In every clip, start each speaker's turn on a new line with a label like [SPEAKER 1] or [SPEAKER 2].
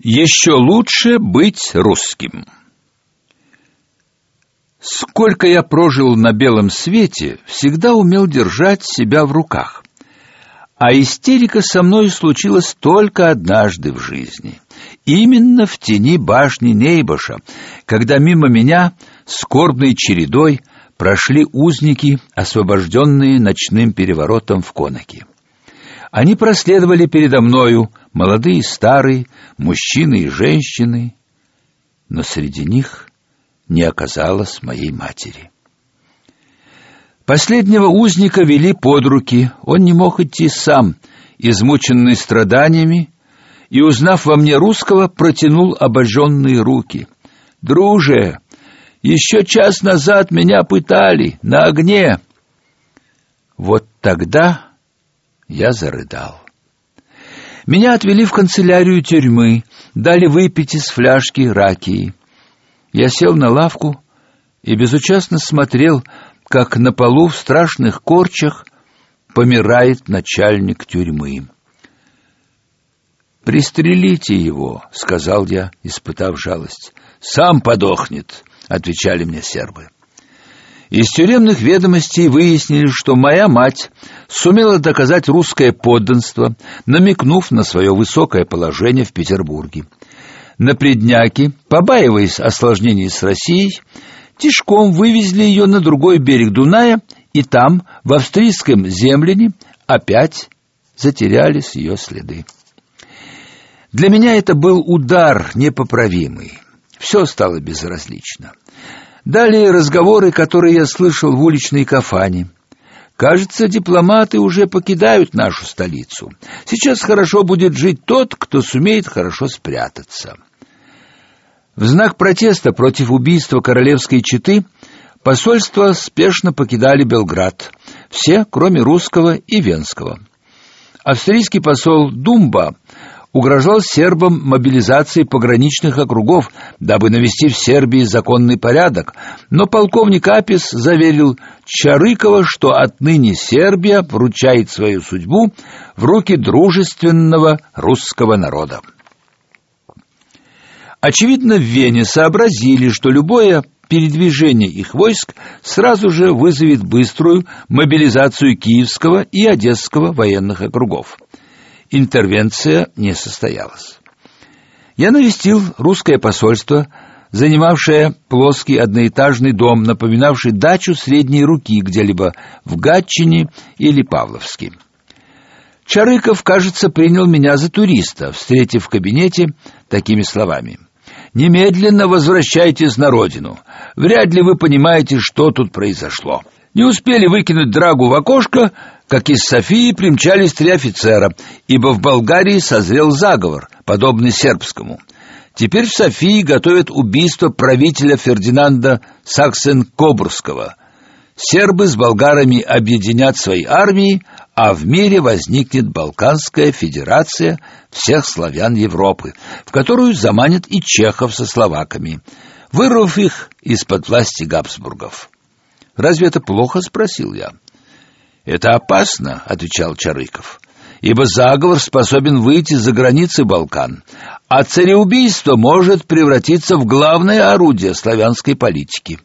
[SPEAKER 1] Еще лучше быть русским. Сколько я прожил на белом свете, всегда умел держать себя в руках. А истерика со мной случилась только однажды в жизни. Именно в тени башни Нейбаша, когда мимо меня скорбной чередой прошли узники, освобожденные ночным переворотом в Конаке. Они проследовали передо мною, молодые старые, мужчины и женщины, но среди них не оказалось моей матери. Последнего узника вели под руки, он не мог идти сам, измученный страданиями, и, узнав во мне русского, протянул обожженные руки. «Друже, еще час назад меня пытали на огне!» Вот тогда я зарыдал. Меня отвели в канцелярию тюрьмы, дали выпить из фляжки ракии. Я сел на лавку и безучастно смотрел, как на полу в страшных корчах помирает начальник тюрьмы. «Пристрелите его», — сказал я, испытав жалость. «Сам подохнет», — отвечали мне сербы. Из тюремных ведомостей выяснили, что моя мать сумела доказать русское подданство, намекнув на свое высокое положение в Петербурге. На предняке, побаиваясь осложнений с Россией, тишком вывезли ее на другой берег Дуная, и там, в австрийском земляне, опять затерялись ее следы. Для меня это был удар непоправимый. Все стало безразлично. Далее разговоры, которые я слышал в уличной кафане. Кажется, дипломаты уже покидают нашу столицу. Сейчас хорошо будет жить тот, кто сумеет хорошо спрятаться. В знак протеста против убийства королевской четы посольства спешно покидали Белград, все, кроме русского и венского. Австрийский посол Думба угрожал сербам мобилизацией пограничных округов, дабы навести в Сербии законный порядок, но полковник Апис заверил Чарыкова, что отныне Сербия вручает свою судьбу в руки дружественного русского народа. Очевидно, в Вене сообразили, что любое передвижение их войск сразу же вызовет быструю мобилизацию Киевского и Одесского военных округов интервенция не состоялась. Я навестил русское посольство, занимавшее плоский одноэтажный дом, напоминавший дачу средней руки где-либо в Гатчине или Павловске. Чарыков, кажется, принял меня за туриста, встретив в кабинете такими словами: "Немедленно возвращайтесь на родину. Вряд ли вы понимаете, что тут произошло". Не успели выкинуть драгу в окошко, как из Софии примчались три офицера, ибо в Болгарии созрел заговор, подобный сербскому. Теперь в Софии готовят убийство правителя Фердинанда Саксен-Кобурского. Сербы с болгарами объединят свои армии, а в мире возникнет Балканская федерация всех славян Европы, в которую заманят и чехов со словаками, вырвав их из-под власти Габсбургов. «Разве это плохо?» — спросил я. Это опасно, отвечал Чарыков. Ибо заговор способен выйти за границы Балкан, а цареубийство может превратиться в главное орудие славянской политики.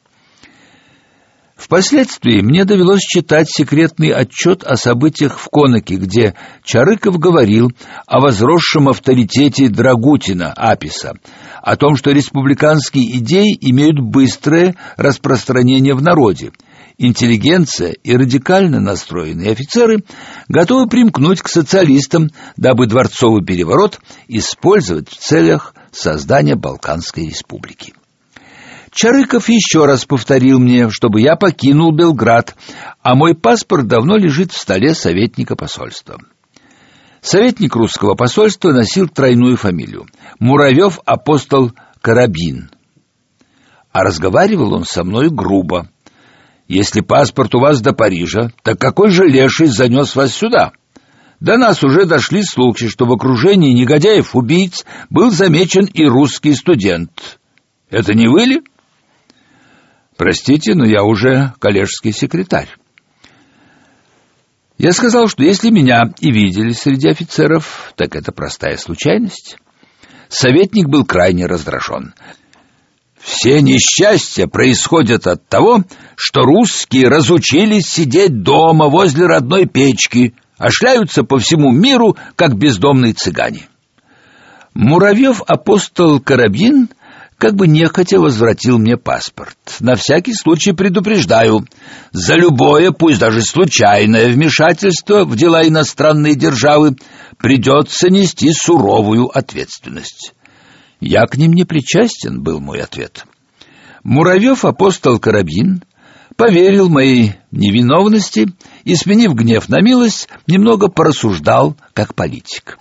[SPEAKER 1] Впоследствии мне довелось читать секретный отчет о событиях в Конаке, где Чарыков говорил о возросшем авторитете Драгутина Аписа, о том, что республиканские идеи имеют быстрое распространение в народе, интеллигенция и радикально настроенные офицеры готовы примкнуть к социалистам, дабы дворцовый переворот использовать в целях создания Балканской республики. Чарыков еще раз повторил мне, чтобы я покинул Белград, а мой паспорт давно лежит в столе советника посольства. Советник русского посольства носил тройную фамилию – Муравьев апостол Карабин. А разговаривал он со мной грубо, если паспорт у вас до Парижа, так какой же леший занес вас сюда? До нас уже дошли слухи, что в окружении негодяев-убийц был замечен и русский студент. Это не вы ли? Простите, но я уже коллежский секретарь. Я сказал, что если меня и видели среди офицеров, так это простая случайность. советник был крайне раздражен. Все несчастья происходят от того, что русские разучились сидеть дома возле родной печки, а шляются по всему миру, как бездомные цыгане. Муравьев апостол Карабин как бы нехотя возвратил мне паспорт. На всякий случай предупреждаю, за любое, пусть даже случайное вмешательство в дела иностранной державы придется нести суровую ответственность. Я к ним не причастен, был мой ответ. Муравьев апостол Карабин поверил моей невиновности и, сменив гнев на милость, немного порассуждал как политик.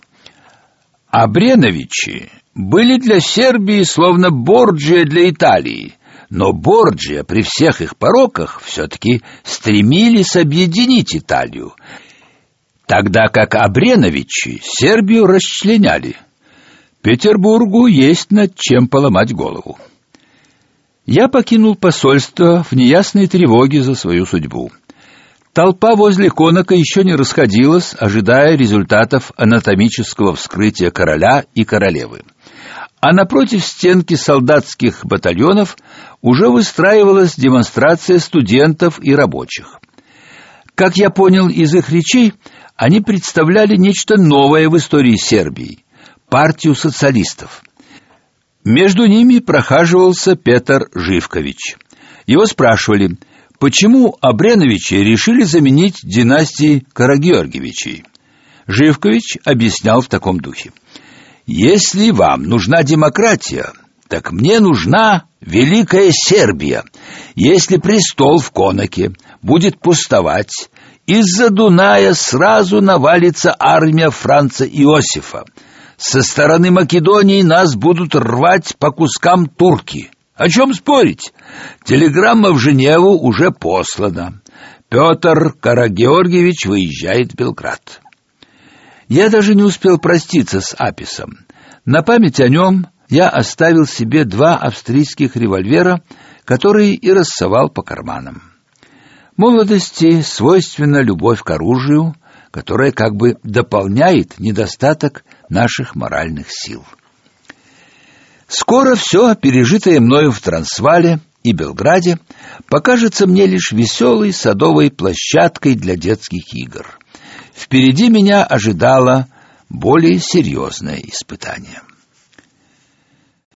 [SPEAKER 1] А Бреновичи были для Сербии словно Борджия для Италии, но Борджия при всех их пороках все-таки стремились объединить Италию, тогда как Абреновичи Сербию расчленяли. Петербургу есть над чем поломать голову. Я покинул посольство в неясной тревоге за свою судьбу. Толпа возле конока еще не расходилась, ожидая результатов анатомического вскрытия короля и королевы. А напротив стенки солдатских батальонов уже выстраивалась демонстрация студентов и рабочих. Как я понял из их речей, они представляли нечто новое в истории Сербии партию социалистов. Между ними прохаживался Петр Живкович. Его спрашивали: Почему Абреновичи решили заменить династии Карагеоргиевичей? Живкович объяснял в таком духе: "Если вам нужна демократия, так мне нужна великая Сербия. Если престол в Конаке будет пустовать, из-за Дуная сразу навалится армия Франца Иосифа. Со стороны Македонии нас будут рвать по кускам турки. О чем спорить? Телеграмма в Женеву уже послана. Петр Карагеоргиевич выезжает в Белград. Я даже не успел проститься с Аписом. На память о нем я оставил себе два австрийских револьвера, которые и рассовал по карманам. Молодости свойственна любовь к оружию, которая как бы дополняет недостаток наших моральных сил. Скоро все, пережитое мною в Трансвале и Белграде, покажется мне лишь веселой садовой площадкой для детских игр. Впереди меня ожидало более серьезное испытание.